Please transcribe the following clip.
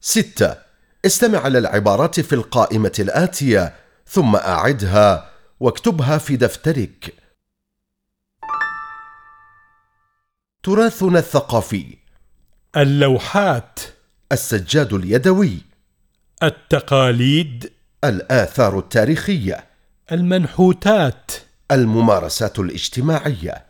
ستة. استمع إلى العبارات في القائمة الآتية ثم أعدها واكتبها في دفترك. تراثنا الثقافي. اللوحات. السجاد اليدوي. التقاليد. الآثار التاريخية. المنحوتات. الممارسات الاجتماعية.